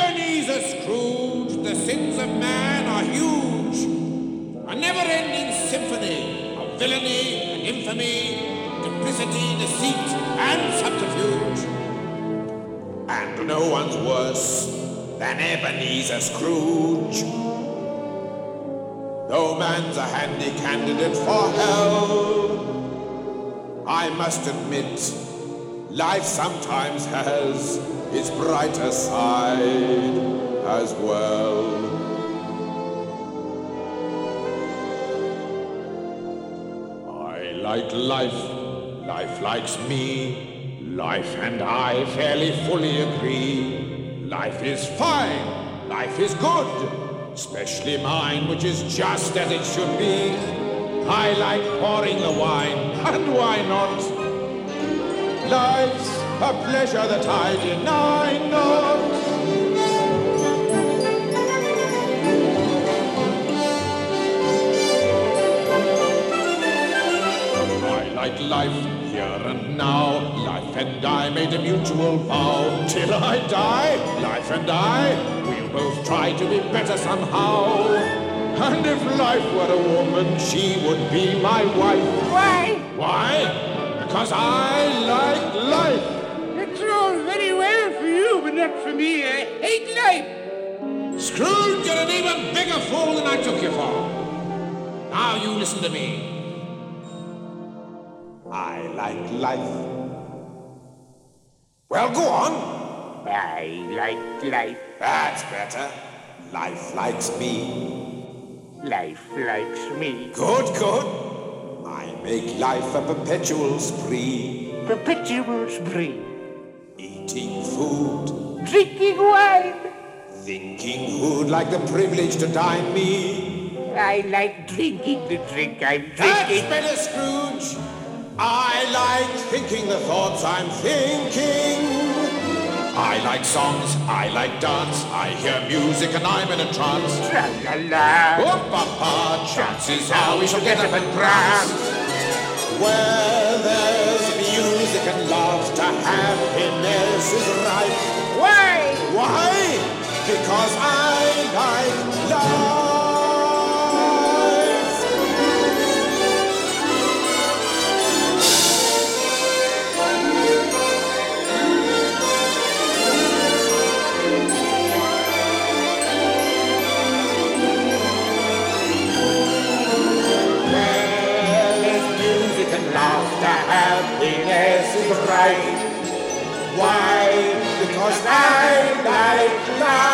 Ebenezer Scrooge, the sins of man are huge. A never-ending symphony of villainy and infamy, duplicity, deceit, and subterfuge. And no one's worse than Ebenezer Scrooge. Though man's a handy candidate for hell, I must admit, life sometimes has its brighter side as well. I like life, life likes me, life and I fairly fully agree. Life is fine, life is good, especially mine, which is just as it should be. I like pouring the wine, and why not? Life's a pleasure that I deny not. I like life here and now. Life and I made a mutual vow. Till I die, life and I, we'll both try to be better somehow. And if life were a woman, she would be my wife. Why? Why? Because I like life. That's all very well for you, but not for me. I hate life. Scrooge, you're an even bigger fool than I took you for. Now you listen to me. I like life. Well, go on. I like life. That's better. Life likes me. Life likes me. Good, good. Make life a perpetual spree. Perpetual spree. Eating food, Drinking wine. thinking who'd like the privilege to dine me. I like drinking the drink I'm drinking. That's better, Scrooge. I like thinking the thoughts I'm thinking. I like songs, I like dance, I hear music and I'm in a trance. Tra-la-la. Oh, Papa, chances are we shall get up and prance. Happiness is right. Why? Because I like life.